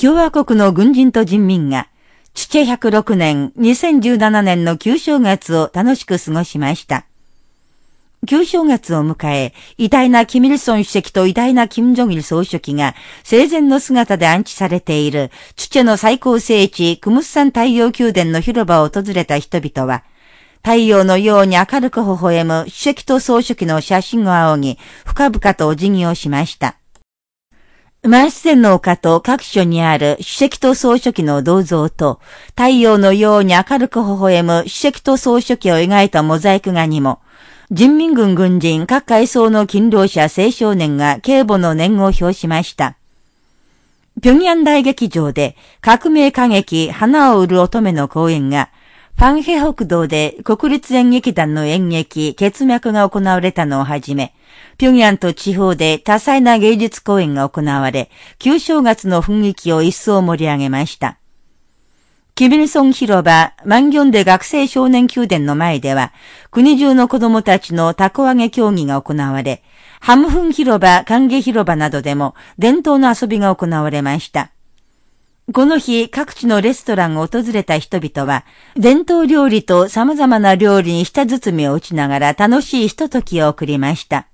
共和国の軍人と人民が、父106年2017年の旧正月を楽しく過ごしました。旧正月を迎え、偉大なキミルソン主席と偉大なキム・ジョギル総書記が生前の姿で安置されている、チュチェの最高聖地、クムスサン太陽宮殿の広場を訪れた人々は、太陽のように明るく微笑む主席と総書記の写真を仰ぎ、深々とお辞儀をしました。マースセンの丘と各所にある主席と総書記の銅像と、太陽のように明るく微笑む主席と総書記を描いたモザイク画にも、人民軍軍人各階層の勤労者青少年が警護の念を表しました。平壌大劇場で革命歌劇花を売る乙女の公演が、ファンヘ北道で国立演劇団の演劇結脈が行われたのをはじめ、平壌と地方で多彩な芸術公演が行われ、旧正月の雰囲気を一層盛り上げました。キビルソン広場、マンギョンで学生少年宮殿の前では、国中の子供たちの凧揚げ競技が行われ、ハムフン広場、歓迎広場などでも伝統の遊びが行われました。この日、各地のレストランを訪れた人々は、伝統料理と様々な料理に舌包みを打ちながら楽しいひとときを送りました。